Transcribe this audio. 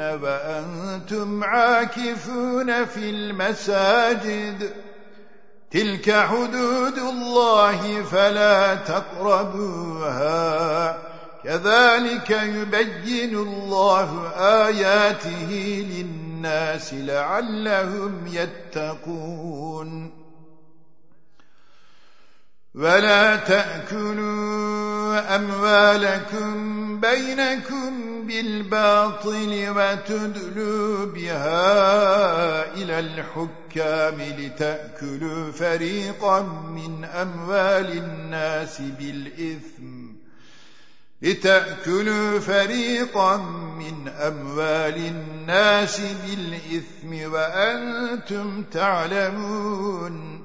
وأنتم عاكفون في المساجد تلك حدود الله فلا تقربوها كذلك يبين الله آياته للناس لعلهم يتقون ولا تأكلوا أموالكم بينكم بالباطل وتدلوا بها إلى الحكام لتأكلوا فريقا من أموال الناس بالإثم. لتأكلوا فريقا من أموال الناس بالإثم وأنتم تعلمون.